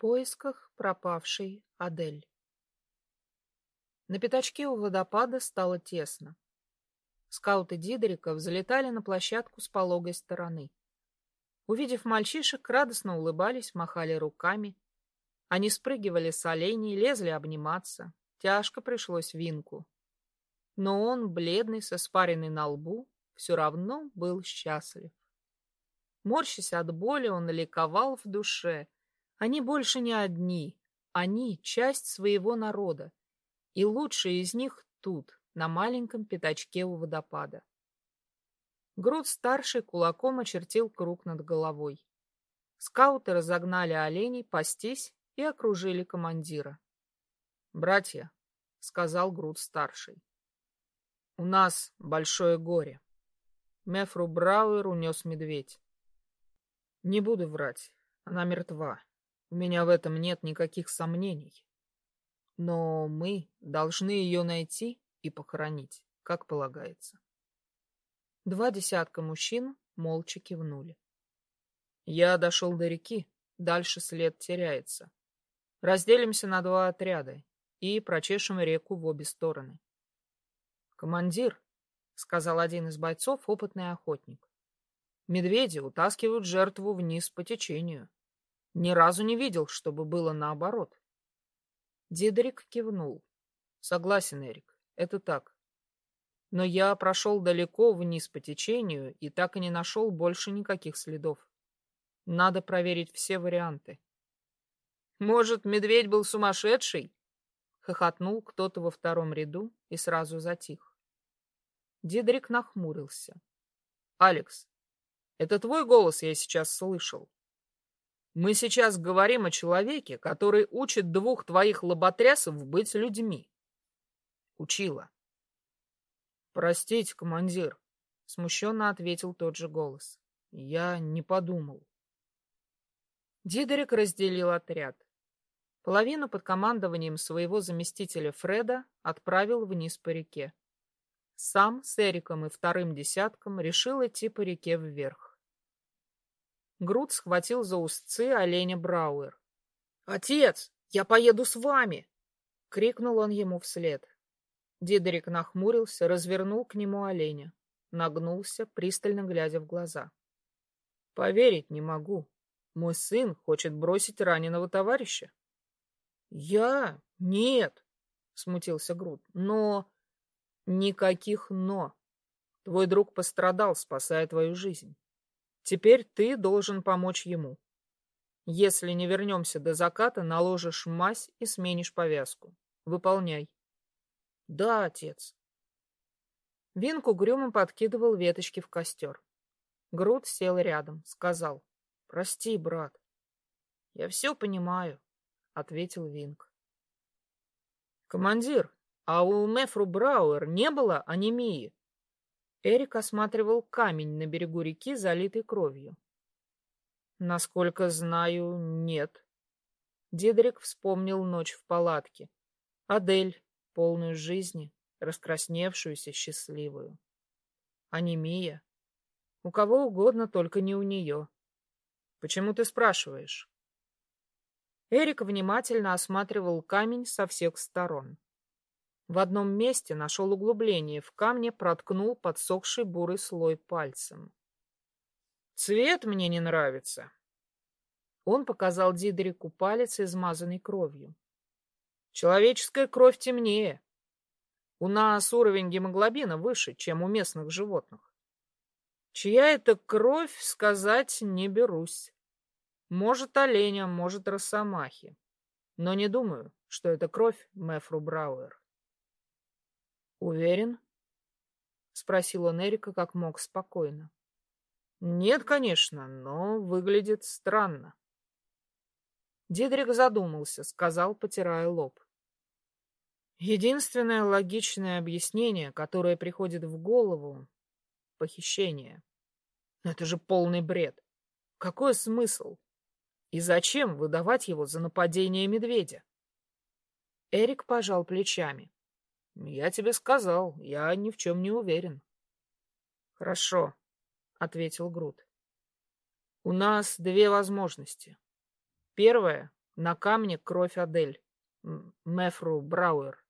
поисках пропавшей Адель. На пятачке у водопада стало тесно. Скауты Дидрика взлетали на площадку с пологой стороны. Увидев мальчишек, радостно улыбались, махали руками. Они спрыгивали с оленей, лезли обниматься. Тяжко пришлось Винку. Но он, бледный, со спаренной на лбу, все равно был счастлив. Морщась от боли, он ликовал в душе. Они больше не одни. Они — часть своего народа. И лучшие из них тут, на маленьком пятачке у водопада. Груд-старший кулаком очертил круг над головой. Скауты разогнали оленей пастись и окружили командира. — Братья, — сказал Груд-старший, — у нас большое горе. Мефру Брауэр унес медведь. Не буду врать, она мертва. У меня в этом нет никаких сомнений. Но мы должны ее найти и похоронить, как полагается. Два десятка мужчин молча кивнули. Я дошел до реки, дальше след теряется. Разделимся на два отряда и прочешем реку в обе стороны. Командир, — сказал один из бойцов, опытный охотник, — медведи утаскивают жертву вниз по течению. Ни разу не видел, чтобы было наоборот. Дидрик кивнул. Согласен, Эрик, это так. Но я прошел далеко вниз по течению и так и не нашел больше никаких следов. Надо проверить все варианты. Может, медведь был сумасшедший? Хохотнул кто-то во втором ряду и сразу затих. Дидрик нахмурился. Алекс, это твой голос я сейчас слышал. Мы сейчас говорим о человеке, который учит двух твоих лоботрясов быть людьми. Учила. «Простите, командир», — смущенно ответил тот же голос. «Я не подумал». Дидерик разделил отряд. Половину под командованием своего заместителя Фреда отправил вниз по реке. Сам с Эриком и вторым десятком решил идти по реке вверх. Груд схватил за устцы оленя Брауэр. «Отец, я поеду с вами!» — крикнул он ему вслед. Дидерик нахмурился, развернул к нему оленя, нагнулся, пристально глядя в глаза. — Поверить не могу. Мой сын хочет бросить раненого товарища. — Я? Нет, — смутился Груд. — Но... Никаких «но». Твой друг пострадал, спасая твою жизнь. Теперь ты должен помочь ему. Если не вернемся до заката, наложишь мазь и сменишь повязку. Выполняй. Да, отец. Винк угрюмо подкидывал веточки в костер. Груд сел рядом, сказал. Прости, брат. Я все понимаю, ответил Винк. Командир, а у Мефру Брауэр не было анемии? Эрик осматривал камень на берегу реки, залитый кровью. Насколько знаю, нет. Дидрик вспомнил ночь в палатке. Адель, полную жизни, раскрасневшуюся, счастливую. Анемия. У кого угодно, только не у нее. Почему ты спрашиваешь? Эрик внимательно осматривал камень со всех сторон. В одном месте нашел углубление, в камне проткнул подсохший бурый слой пальцем. «Цвет мне не нравится». Он показал Дидрику палец, измазанный кровью. Человеческая кровь темнее. У нас уровень гемоглобина выше, чем у местных животных. Чья это кровь, сказать не берусь. Может, оленя, может, росомахи. Но не думаю, что это кровь Мефру Брауэр. «Уверен?» — спросил он Эрика как мог спокойно. «Нет, конечно, но выглядит странно». Дидрик задумался, сказал, потирая лоб. Единственное логичное объяснение, которое приходит в голову — похищение. Это же полный бред. Какой смысл? И зачем выдавать его за нападение медведя? Эрик пожал плечами. Я тебе сказал, я ни в чем не уверен. Хорошо, ответил Грут. У нас две возможности. Первая — На камне кровь Адель, Мефру Брауэр.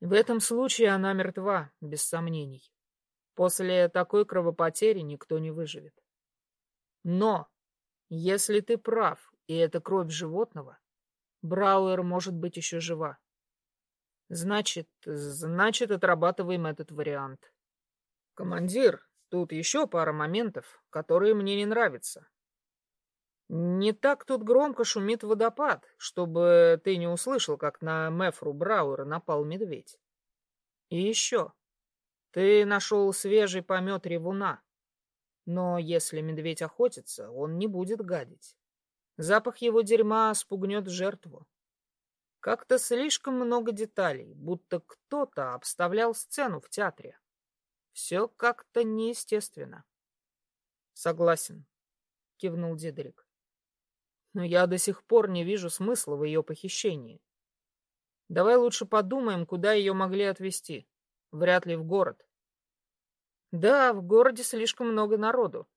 В этом случае она мертва, без сомнений. После такой кровопотери никто не выживет. Но, если ты прав, и это кровь животного, Брауэр может быть еще жива. Значит, значит, отрабатываем этот вариант. Командир, тут еще пара моментов, которые мне не нравятся. Не так тут громко шумит водопад, чтобы ты не услышал, как на Мефру Брауэра напал медведь. И еще. Ты нашел свежий помет ревуна. Но если медведь охотится, он не будет гадить. Запах его дерьма спугнет жертву. Как-то слишком много деталей, будто кто-то обставлял сцену в театре. Все как-то неестественно. Согласен, кивнул Дидрик. Но я до сих пор не вижу смысла в ее похищении. Давай лучше подумаем, куда ее могли отвезти. Вряд ли в город. Да, в городе слишком много народу.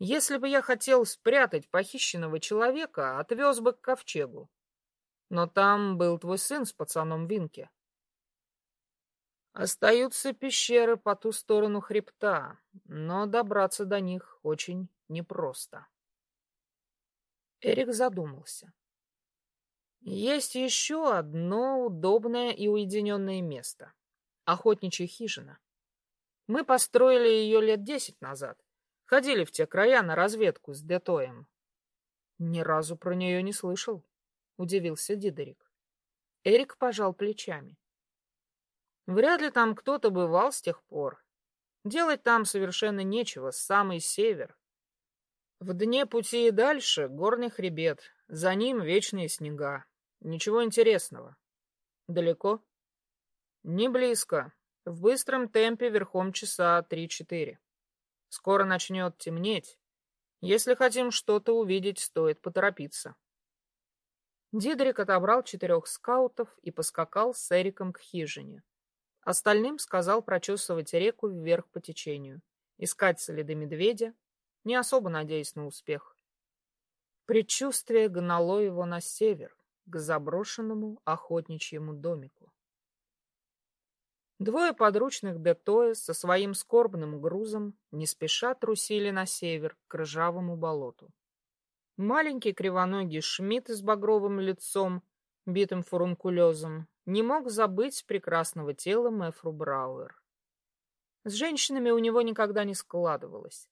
Если бы я хотел спрятать похищенного человека, отвез бы к ковчегу. Но там был твой сын с пацаном Винки. Остаются пещеры по ту сторону хребта, но добраться до них очень непросто. Эрик задумался. Есть еще одно удобное и уединенное место. Охотничья хижина. Мы построили ее лет десять назад. Ходили в те края на разведку с Детоем. Ни разу про нее не слышал удивился Дидерик. Эрик пожал плечами. Вряд ли там кто-то бывал с тех пор. Делать там совершенно нечего, самый север. В дне пути и дальше горный хребет, за ним вечные снега. Ничего интересного. Далеко? Не близко. В быстром темпе верхом часа три-четыре. Скоро начнет темнеть. Если хотим что-то увидеть, стоит поторопиться. Дидрик отобрал четырех скаутов и поскакал с Эриком к хижине. Остальным сказал прочесывать реку вверх по течению, искать следы медведя, не особо надеясь на успех. Предчувствие гнало его на север, к заброшенному охотничьему домику. Двое подручных Детоя со своим скорбным грузом не спеша трусили на север к ржавому болоту. Маленький кривоногий Шмидт с багровым лицом, битым фурункулезом, не мог забыть прекрасного тела Мэфру Брауэр. С женщинами у него никогда не складывалось.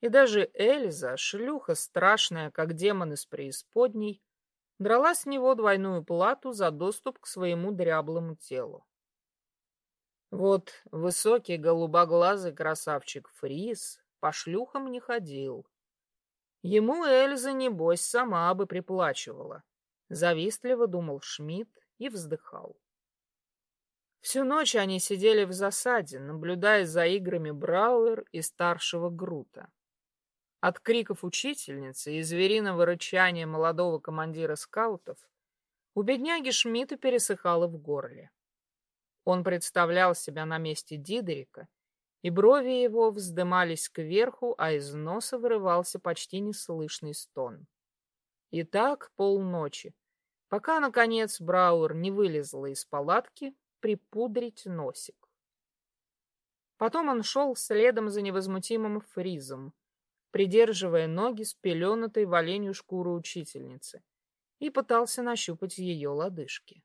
И даже Эльза, шлюха страшная, как демон из преисподней, драла с него двойную плату за доступ к своему дряблому телу. Вот высокий голубоглазый красавчик Фрис по шлюхам не ходил. Ему Эльза, небось, сама бы приплачивала. Завистливо думал Шмидт и вздыхал. Всю ночь они сидели в засаде, наблюдая за играми Брауэр и старшего Грута. От криков учительницы и звериного рычания молодого командира скаутов у бедняги Шмидта пересыхало в горле. Он представлял себя на месте Дидерика и брови его вздымались кверху, а из носа вырывался почти неслышный стон. И так полночи, пока, наконец, Брауэр не вылезла из палатки припудрить носик. Потом он шел следом за невозмутимым фризом, придерживая ноги с пеленатой в оленью шкуру учительницы, и пытался нащупать ее лодыжки.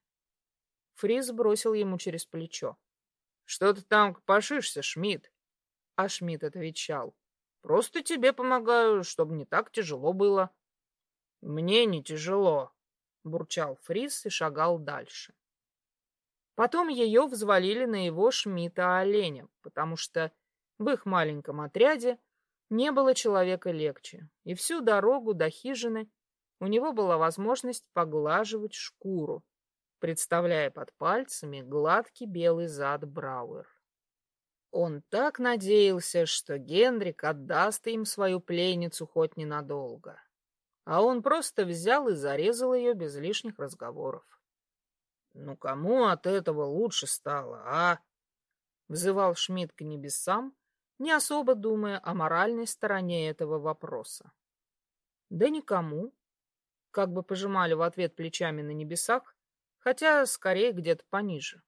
Фриз бросил ему через плечо. — Что ты там копошишься, Шмидт? А Шмидт отвечал. Просто тебе помогаю, чтобы не так тяжело было. Мне не тяжело, бурчал Фрис и шагал дальше. Потом ее взвалили на его Шмидта оленя, потому что в их маленьком отряде не было человека легче, и всю дорогу до хижины у него была возможность поглаживать шкуру, представляя под пальцами гладкий белый зад Брауэр. Он так надеялся, что Генрик отдаст им свою пленницу хоть ненадолго. А он просто взял и зарезал ее без лишних разговоров. «Ну кому от этого лучше стало, а?» Взывал Шмидт к небесам, не особо думая о моральной стороне этого вопроса. «Да никому», как бы пожимали в ответ плечами на небесах, хотя скорее где-то пониже.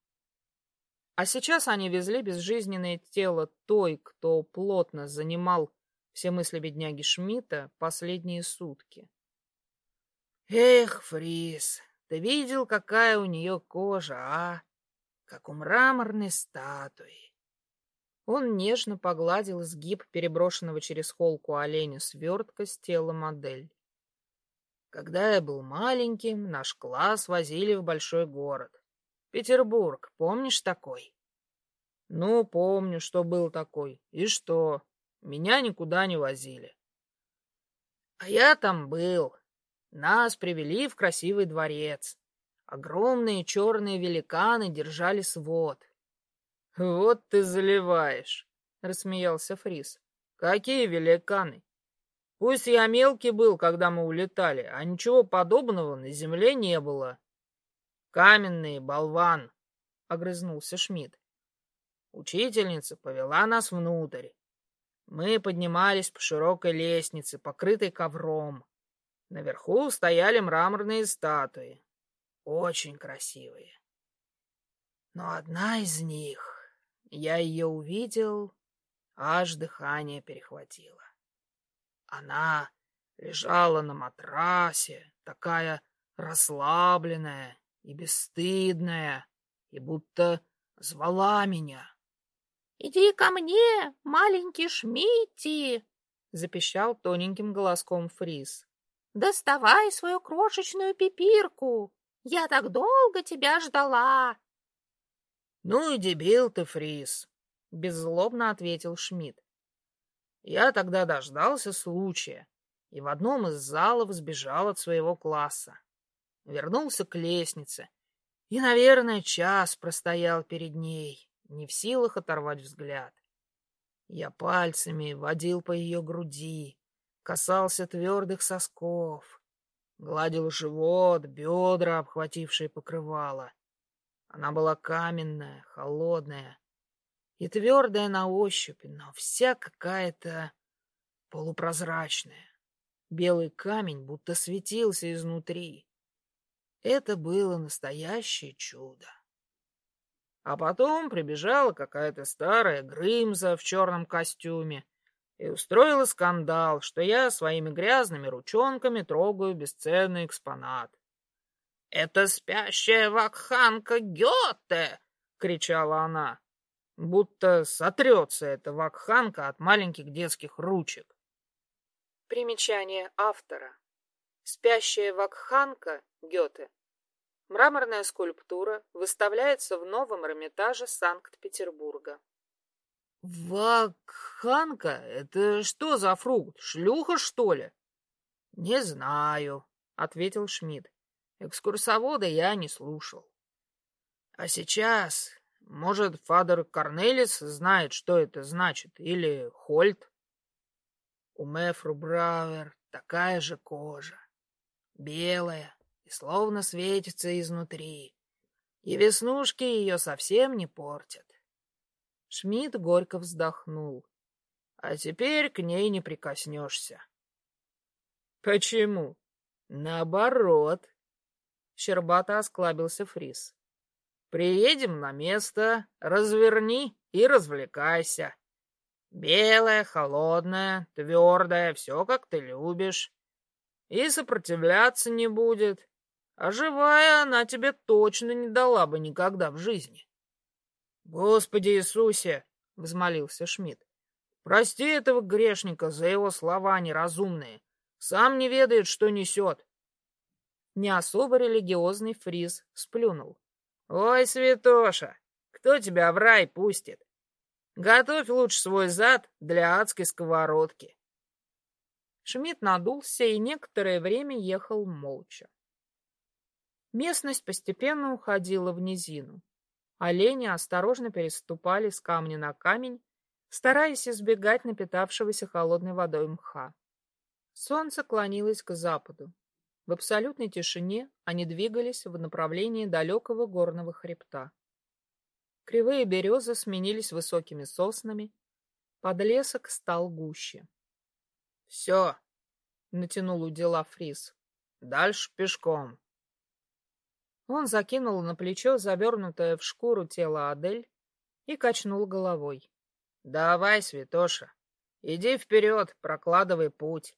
А сейчас они везли безжизненное тело той, кто плотно занимал все мысли бедняги Шмидта последние сутки. Эх, Фрис, ты видел, какая у нее кожа, а? Как у мраморной статуи. Он нежно погладил сгиб переброшенного через холку оленя свертка с тела модель. Когда я был маленьким, наш класс возили в большой город. Петербург, помнишь такой? Ну, помню, что был такой. И что? Меня никуда не возили. А я там был. Нас привели в красивый дворец. Огромные черные великаны держали свод. Вот ты заливаешь, рассмеялся Фрис. Какие великаны? Пусть я мелкий был, когда мы улетали, а ничего подобного на земле не было. Каменный болван, огрызнулся Шмидт. Учительница повела нас внутрь. Мы поднимались по широкой лестнице, покрытой ковром. Наверху стояли мраморные статуи. Очень красивые. Но одна из них, я ее увидел, аж дыхание перехватило. Она лежала на матрасе, такая расслабленная и бесстыдная, и будто звала меня. «Иди ко мне, маленький Шмидти!» — запищал тоненьким голоском Фрис. «Доставай свою крошечную пипирку! Я так долго тебя ждала!» «Ну и дебил ты, Фрис!» — беззлобно ответил Шмидт. Я тогда дождался случая и в одном из залов сбежал от своего класса. Вернулся к лестнице и, наверное, час простоял перед ней, не в силах оторвать взгляд. Я пальцами водил по ее груди, касался твердых сосков, гладил живот, бедра, обхватившие покрывало. Она была каменная, холодная и твердая на ощупь, но вся какая-то полупрозрачная. Белый камень будто светился изнутри. Это было настоящее чудо. А потом прибежала какая-то старая Грымза в черном костюме и устроила скандал, что я своими грязными ручонками трогаю бесценный экспонат. «Это спящая вакханка Гёте!» — кричала она. Будто сотрется эта вакханка от маленьких детских ручек. Примечание автора. Спящая вакханка Гёте Мраморная скульптура выставляется в новом Эрмитаже Санкт-Петербурга. «Вакханка? Это что за фрукт? Шлюха, что ли?» «Не знаю», — ответил Шмидт. «Экскурсовода я не слушал. А сейчас, может, Фадер Корнелис знает, что это значит, или Хольт?» У Мефру Брауэр такая же кожа, белая, и словно светится изнутри, и веснушки ее совсем не портят. Шмидт горько вздохнул. А теперь к ней не прикоснешься. Почему? Наоборот. Щербато осклабился Фрис. Приедем на место, разверни и развлекайся. Белая, холодная, твердая, все как ты любишь. И сопротивляться не будет, а живая она тебе точно не дала бы никогда в жизни. Господи Иисусе, взмолился Шмидт. Прости этого грешника за его слова неразумные. Сам не ведает, что несет. Не особо религиозный фриз сплюнул. Ой, святоша, кто тебя в рай пустит? Готовь лучше свой зад для адской сковородки. Шмидт надулся и некоторое время ехал молча. Местность постепенно уходила в низину. Олени осторожно переступали с камня на камень, стараясь избегать напитавшегося холодной водой мха. Солнце клонилось к западу. В абсолютной тишине они двигались в направлении далекого горного хребта. Кривые березы сменились высокими соснами, подлесок стал гуще. — Все, — натянул удила Фрис, Дальше пешком. Он закинул на плечо завернутое в шкуру тело Адель и качнул головой. — Давай, святоша, иди вперед, прокладывай путь.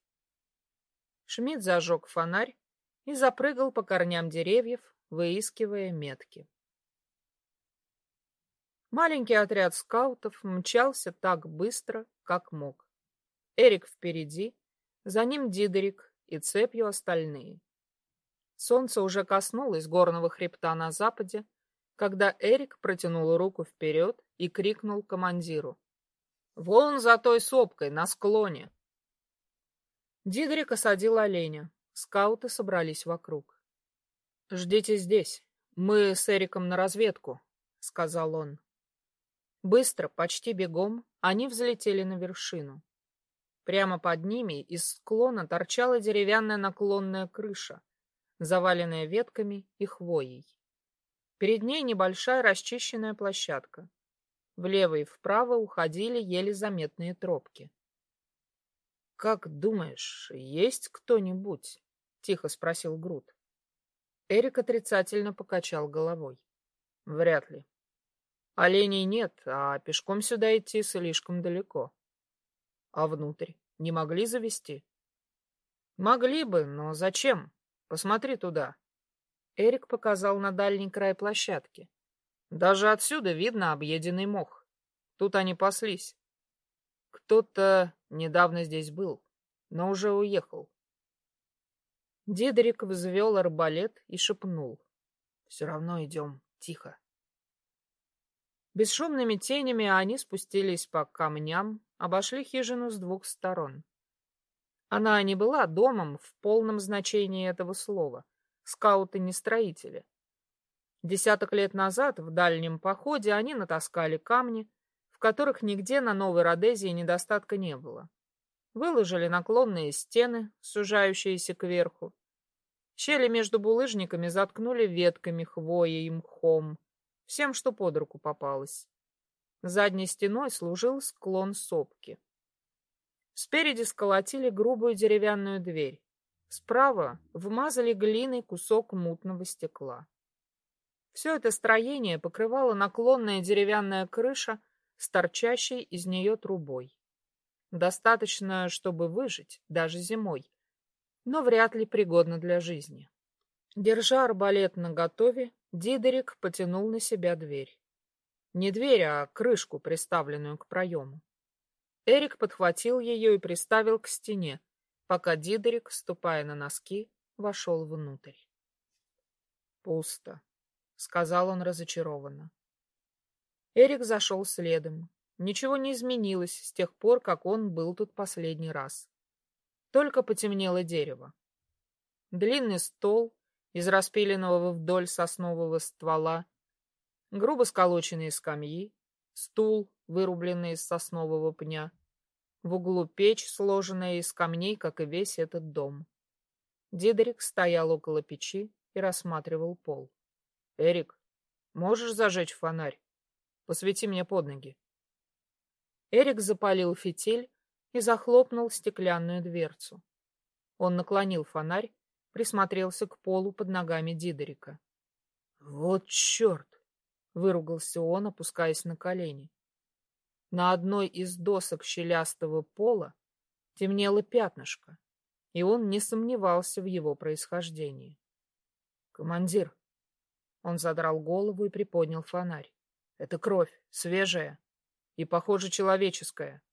Шмидт зажег фонарь и запрыгал по корням деревьев, выискивая метки. Маленький отряд скаутов мчался так быстро, как мог. Эрик впереди, за ним Дидерик и цепью остальные. Солнце уже коснулось горного хребта на западе, когда Эрик протянул руку вперед и крикнул командиру. «Вон за той сопкой, на склоне!» Дидрик осадил оленя. Скауты собрались вокруг. «Ждите здесь. Мы с Эриком на разведку», — сказал он. Быстро, почти бегом, они взлетели на вершину. Прямо под ними из склона торчала деревянная наклонная крыша, заваленная ветками и хвоей. Перед ней небольшая расчищенная площадка. Влево и вправо уходили еле заметные тропки. — Как думаешь, есть кто-нибудь? — тихо спросил Грут. Эрик отрицательно покачал головой. — Вряд ли. Оленей нет, а пешком сюда идти слишком далеко. А внутрь не могли завести? Могли бы, но зачем? Посмотри туда. Эрик показал на дальний край площадки. Даже отсюда видно объеденный мох. Тут они паслись. Кто-то недавно здесь был, но уже уехал. Дидрик взвел арбалет и шепнул. Все равно идем тихо. Бесшумными тенями они спустились по камням, обошли хижину с двух сторон. Она не была домом в полном значении этого слова скауты не строители. Десяток лет назад в дальнем походе они натаскали камни, в которых нигде на Новой Родезии недостатка не было. Выложили наклонные стены, сужающиеся кверху. Щели между булыжниками заткнули ветками, хвоей и мхом, всем, что под руку попалось. Задней стеной служил склон сопки. Спереди сколотили грубую деревянную дверь. Справа вмазали глиной кусок мутного стекла. Все это строение покрывало наклонная деревянная крыша с торчащей из нее трубой. Достаточно, чтобы выжить, даже зимой, но вряд ли пригодно для жизни. Держа арбалет наготове, Дидерик потянул на себя дверь. Не дверь, а крышку, приставленную к проему. Эрик подхватил ее и приставил к стене, пока Дидерик, ступая на носки, вошел внутрь. «Пусто», — сказал он разочарованно. Эрик зашел следом. Ничего не изменилось с тех пор, как он был тут последний раз. Только потемнело дерево. Длинный стол из распиленного вдоль соснового ствола, грубо сколоченные скамьи, стул, вырубленный из соснового пня — в углу печь, сложенная из камней, как и весь этот дом. Дидрик стоял около печи и рассматривал пол. — Эрик, можешь зажечь фонарь? Посвети мне под ноги. Эрик запалил фитиль и захлопнул стеклянную дверцу. Он наклонил фонарь, присмотрелся к полу под ногами Дидерика. — Вот черт! — выругался он, опускаясь на колени. На одной из досок щелястого пола темнело пятнышко, и он не сомневался в его происхождении. «Командир!» Он задрал голову и приподнял фонарь. «Это кровь, свежая и, похоже, человеческая».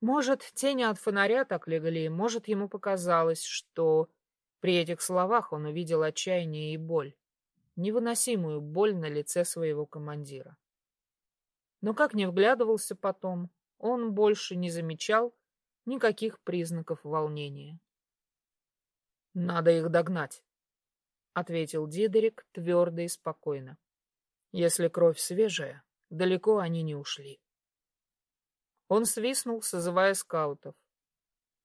Может, тени от фонаря так легли, может, ему показалось, что при этих словах он увидел отчаяние и боль, невыносимую боль на лице своего командира. Но как не вглядывался потом, он больше не замечал никаких признаков волнения. «Надо их догнать», — ответил Дидерик твердо и спокойно. «Если кровь свежая, далеко они не ушли». Он свистнул, созывая скаутов.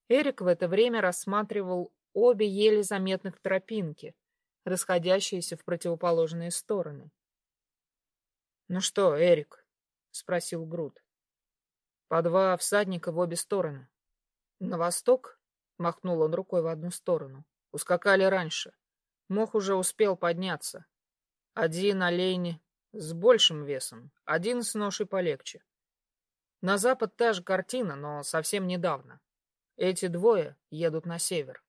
Эрик в это время рассматривал обе еле заметных тропинки, расходящиеся в противоположные стороны. «Ну что, Эрик, — спросил Грут. «По два всадника в обе стороны. На восток?» — махнул он рукой в одну сторону. Ускакали раньше. Мох уже успел подняться. Один олень с большим весом, один с ношей полегче. На запад та же картина, но совсем недавно. Эти двое едут на север.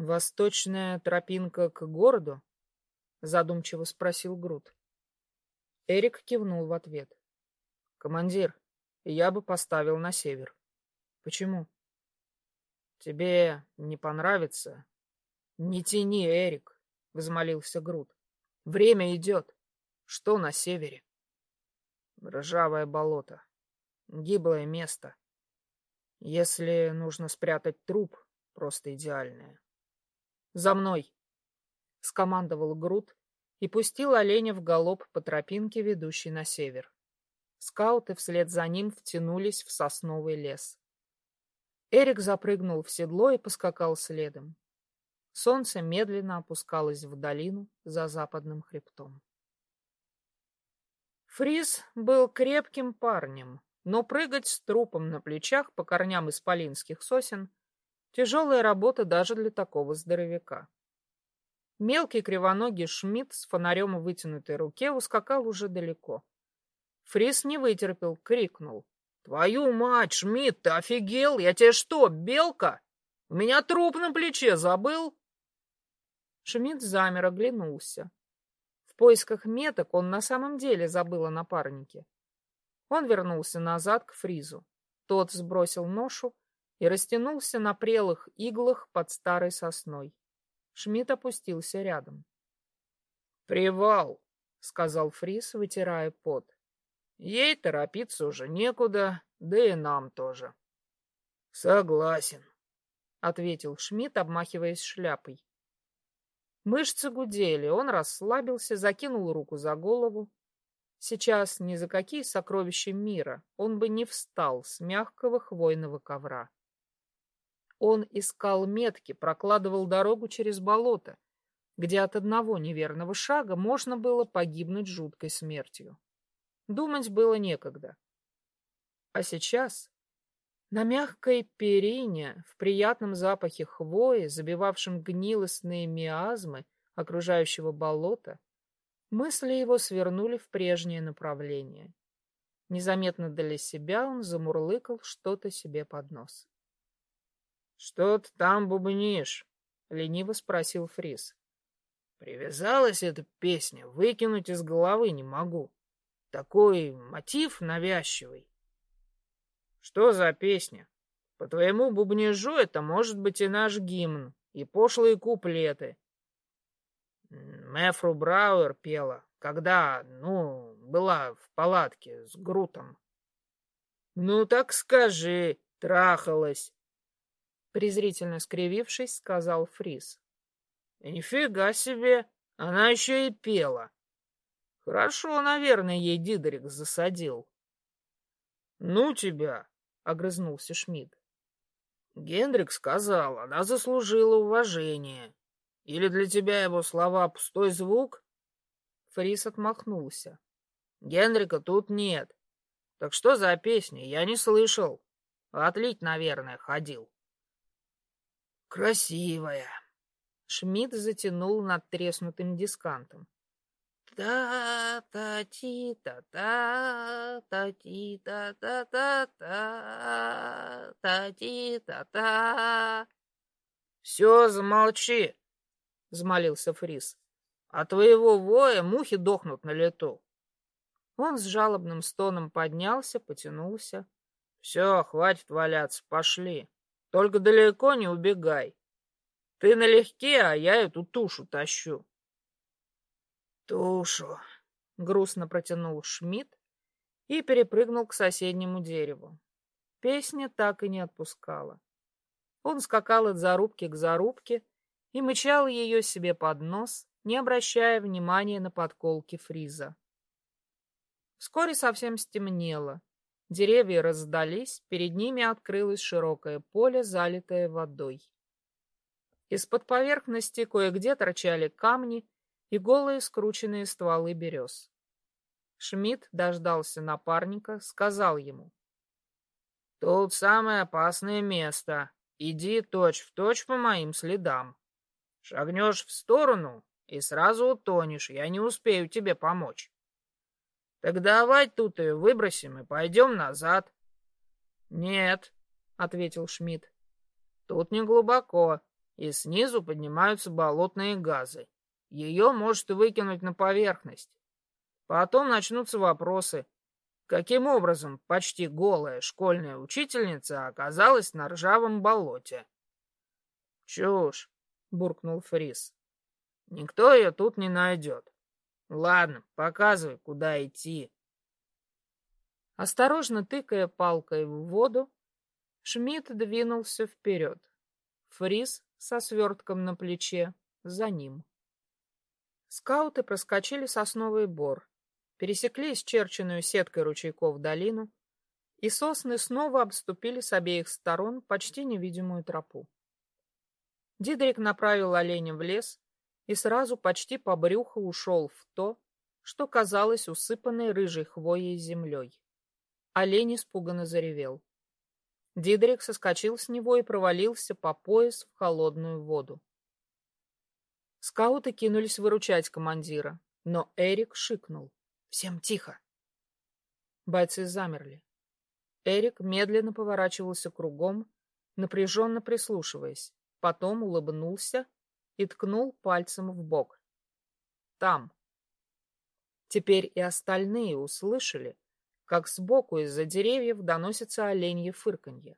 «Восточная тропинка к городу?» — задумчиво спросил Грут. Эрик кивнул в ответ. «Командир, я бы поставил на север». «Почему?» «Тебе не понравится?» «Не тяни, Эрик», — взмолился Грут. «Время идет. Что на севере?» «Ржавое болото. Гиблое место. Если нужно спрятать труп, просто идеальное. «За мной!» — скомандовал Грут и пустил оленя в галоп по тропинке, ведущей на север. Скауты вслед за ним втянулись в сосновый лес. Эрик запрыгнул в седло и поскакал следом. Солнце медленно опускалось в долину за западным хребтом. Фрис был крепким парнем, но прыгать с трупом на плечах по корням исполинских сосен Тяжелая работа даже для такого здоровяка. Мелкий кривоногий Шмидт с фонарем в вытянутой руке ускакал уже далеко. Фрис не вытерпел, крикнул. «Твою мать, Шмидт, ты офигел? Я тебе что, белка? У меня труп на плече, забыл?» Шмидт замер, оглянулся. В поисках меток он на самом деле забыл о напарнике. Он вернулся назад к Фризу. Тот сбросил ношу и растянулся на прелых иглах под старой сосной. Шмидт опустился рядом. «Привал!» — сказал Фрис, вытирая пот. «Ей торопиться уже некуда, да и нам тоже». «Согласен», — ответил Шмидт, обмахиваясь шляпой. Мышцы гудели, он расслабился, закинул руку за голову. Сейчас ни за какие сокровища мира он бы не встал с мягкого хвойного ковра. Он искал метки, прокладывал дорогу через болото, где от одного неверного шага можно было погибнуть жуткой смертью. Думать было некогда. А сейчас на мягкой перине, в приятном запахе хвои, забивавшем гнилостные миазмы окружающего болота, мысли его свернули в прежнее направление. Незаметно для себя он замурлыкал что-то себе под нос. «Что ты там бубнишь?» — лениво спросил Фрис. «Привязалась эта песня, выкинуть из головы не могу. Такой мотив навязчивый». «Что за песня? По твоему бубнежу это может быть и наш гимн, и пошлые куплеты». Мэфру Брауэр пела, когда, ну, была в палатке с Грутом. «Ну так скажи, трахалась». Презрительно скривившись, сказал Фрис. Нифига себе, она еще и пела. Хорошо, наверное, ей Дидрик засадил. Ну тебя, огрызнулся Шмидт. Гендрик сказал, она заслужила уважение. Или для тебя его слова пустой звук? Фрис отмахнулся. Генрика тут нет. Так что за песня? Я не слышал. Отлить, наверное, ходил. Красивая. Шмидт затянул над треснутым дискантом. Та-та-ти-та-та, та-ти-та-та. Все, замолчи, взмолился Фрис. А твоего воя мухи дохнут на лету. Он с жалобным стоном поднялся, потянулся. Все, хватит валяться, пошли. Только далеко не убегай. Ты налегке, а я эту тушу тащу. Тушу, грустно протянул Шмидт и перепрыгнул к соседнему дереву. Песня так и не отпускала. Он скакал от зарубки к зарубке и мычал ее себе под нос, не обращая внимания на подколки фриза. Вскоре совсем стемнело, Деревья раздались, перед ними открылось широкое поле, залитое водой. Из-под поверхности кое-где торчали камни и голые скрученные стволы берез. Шмидт дождался напарника, сказал ему. «Тут самое опасное место. иди точь-в-точь точь по моим следам. Шагнешь в сторону и сразу утонешь, я не успею тебе помочь. Так давай тут ее выбросим и пойдем назад. Нет, ответил Шмидт. Тут не глубоко, и снизу поднимаются болотные газы. Ее может выкинуть на поверхность. Потом начнутся вопросы. Каким образом почти голая школьная учительница оказалась на ржавом болоте? Чушь, буркнул Фрис. Никто ее тут не найдет. Ладно, показывай, куда идти. Осторожно тыкая палкой в воду, Шмидт двинулся вперед. Фрис со свертком на плече за ним. Скауты проскочили сосновый бор, пересекли исчерченную сеткой ручейков долину, и сосны снова обступили с обеих сторон почти невидимую тропу. Дидрик направил оленя в лес и сразу почти по брюху ушел в то, что казалось усыпанной рыжей хвоей землей. Олень испуганно заревел. Дидрик соскочил с него и провалился по пояс в холодную воду. Скауты кинулись выручать командира, но Эрик шикнул. «Всем тихо!» Бойцы замерли. Эрик медленно поворачивался кругом, напряженно прислушиваясь, потом улыбнулся и ткнул пальцем в бок. «Там!» Теперь и остальные услышали, как сбоку из-за деревьев доносится оленье фырканье.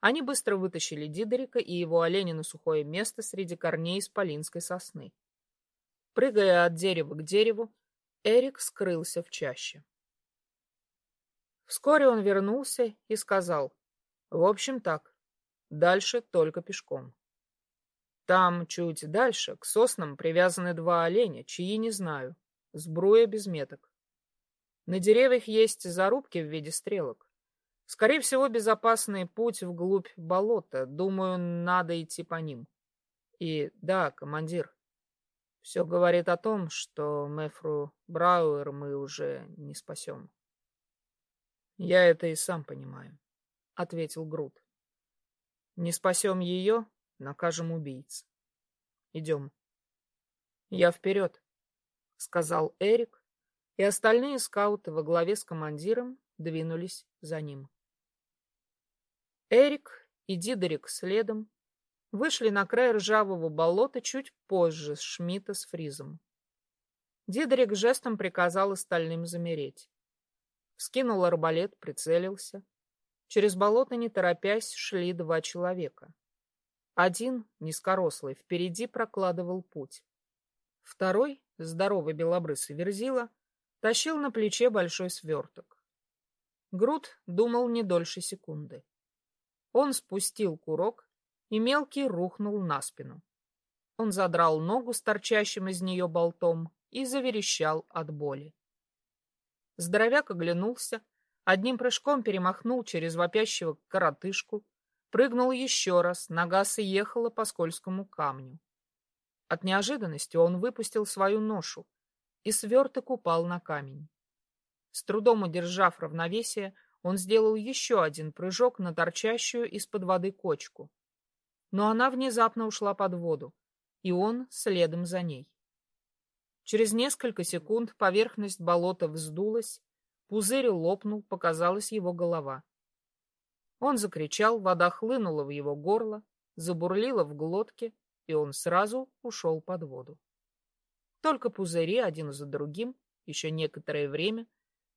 Они быстро вытащили Дидерика и его оленя на сухое место среди корней исполинской сосны. Прыгая от дерева к дереву, Эрик скрылся в чаще. Вскоре он вернулся и сказал, в общем так, дальше только пешком. Там, чуть дальше, к соснам привязаны два оленя, чьи не знаю, сбруя без меток. На деревьях есть зарубки в виде стрелок. Скорее всего, безопасный путь вглубь болота. Думаю, надо идти по ним. И да, командир, все говорит о том, что Мефру Брауэр мы уже не спасем. Я это и сам понимаю, — ответил Грут. Не спасем ее, накажем убийц. Идем. Я вперед, — сказал Эрик, и остальные скауты во главе с командиром двинулись за ним. Эрик и Дидерик следом вышли на край ржавого болота чуть позже с Шмидта с Фризом. Дидерик жестом приказал остальным замереть. Вскинул арбалет, прицелился. Через болото, не торопясь, шли два человека. Один, низкорослый, впереди прокладывал путь. Второй, здоровый белобрысый верзила, тащил на плече большой сверток. Груд думал не дольше секунды. Он спустил курок, и мелкий рухнул на спину. Он задрал ногу с торчащим из нее болтом и заверещал от боли. Здоровяк оглянулся, одним прыжком перемахнул через вопящего коротышку, прыгнул еще раз, нога съехала по скользкому камню. От неожиданности он выпустил свою ношу, и сверток упал на камень. С трудом удержав равновесие, он сделал еще один прыжок на торчащую из-под воды кочку. Но она внезапно ушла под воду, и он следом за ней. Через несколько секунд поверхность болота вздулась, пузырь лопнул, показалась его голова. Он закричал, вода хлынула в его горло, забурлила в глотке, и он сразу ушел под воду. Только пузыри один за другим еще некоторое время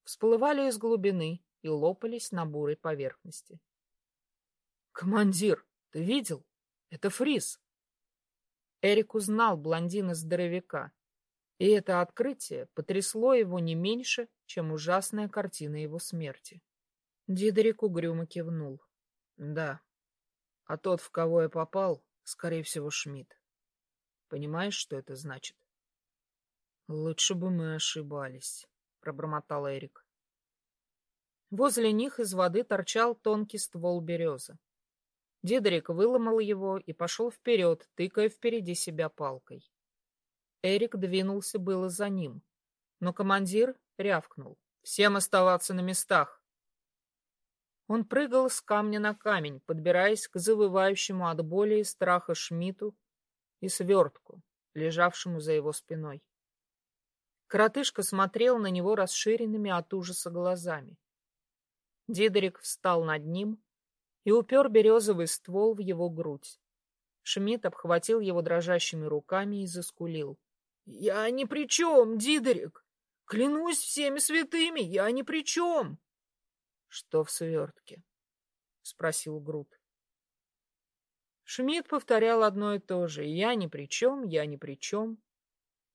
всплывали из глубины и лопались на бурой поверхности. «Командир, ты видел? Это Фрис!» Эрик узнал блондина-здоровяка, и это открытие потрясло его не меньше, чем ужасная картина его смерти. Дидерик угрюмо кивнул. «Да, а тот, в кого я попал, скорее всего, Шмидт. Понимаешь, что это значит?» Лучше бы мы ошибались, пробормотал Эрик. Возле них из воды торчал тонкий ствол березы. Дидрик выломал его и пошел вперед, тыкая впереди себя палкой. Эрик двинулся было за ним, но командир рявкнул. «Всем оставаться на местах!» Он прыгал с камня на камень, подбираясь к завывающему от боли и страха Шмиту и свертку, лежавшему за его спиной. Коротышка смотрел на него расширенными от ужаса глазами. Дидерик встал над ним и упер березовый ствол в его грудь. Шмидт обхватил его дрожащими руками и заскулил. — Я ни при чем, Дидерик! Клянусь всеми святыми, я ни при чем! — Что в свертке? — спросил Грут. Шмидт повторял одно и то же. «Я ни при чем, я ни при чем».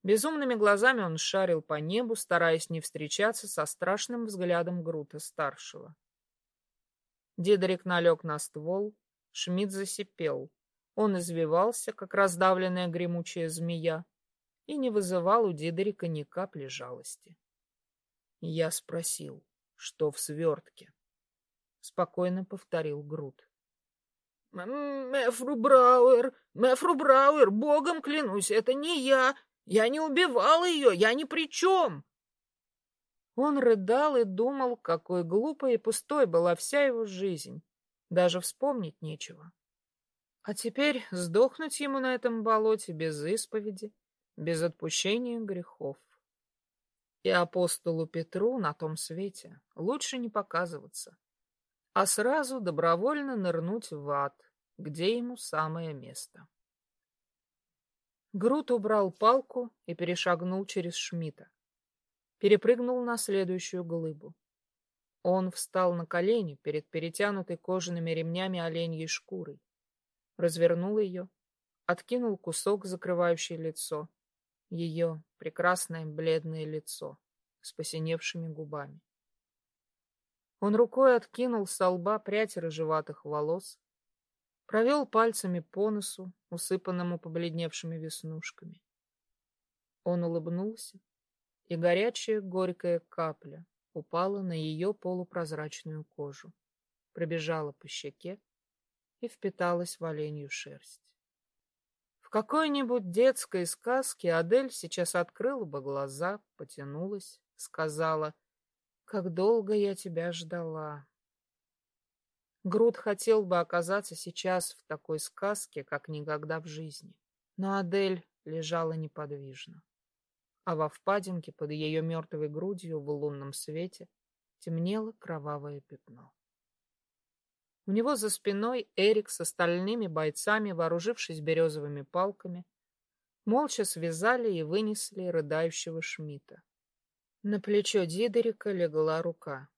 Безумными глазами он шарил по небу, стараясь не встречаться со страшным взглядом Грута-старшего. Дидерик налег на ствол, Шмидт засипел. Он извивался, как раздавленная гремучая змея, и не вызывал у Дидерика ни капли жалости. Я спросил, что в свертке. Спокойно повторил Грут. «Мефру Брауэр, Мефру Брауэр, богом клянусь, это не я, я не убивал ее, я ни при чем!» Он рыдал и думал, какой глупой и пустой была вся его жизнь. Даже вспомнить нечего. А теперь сдохнуть ему на этом болоте без исповеди, без отпущения грехов. И апостолу Петру на том свете лучше не показываться, а сразу добровольно нырнуть в ад, где ему самое место. Грут убрал палку и перешагнул через Шмита. Перепрыгнул на следующую глыбу. Он встал на колени перед перетянутой кожаными ремнями оленьей шкурой, развернул ее, откинул кусок, закрывающий лицо, ее прекрасное бледное лицо с посиневшими губами. Он рукой откинул со лба прядь рыжеватых волос, провел пальцами по носу, усыпанному побледневшими веснушками. Он улыбнулся, и горячая горькая капля упала на ее полупрозрачную кожу, пробежала по щеке и впиталась в оленью шерсть. В какой-нибудь детской сказке Адель сейчас открыла бы глаза, потянулась, сказала, «Как долго я тебя ждала!» Груд хотел бы оказаться сейчас в такой сказке, как никогда в жизни. Но Адель лежала неподвижно. А во впадинке под ее мертвой грудью в лунном свете темнело кровавое пятно. У него за спиной Эрик с остальными бойцами, вооружившись березовыми палками, молча связали и вынесли рыдающего Шмита. На плечо Дидерика легла рука.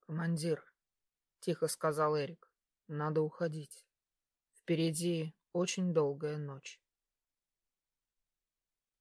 «Командир, — тихо сказал Эрик. — Надо уходить. Впереди очень долгая ночь.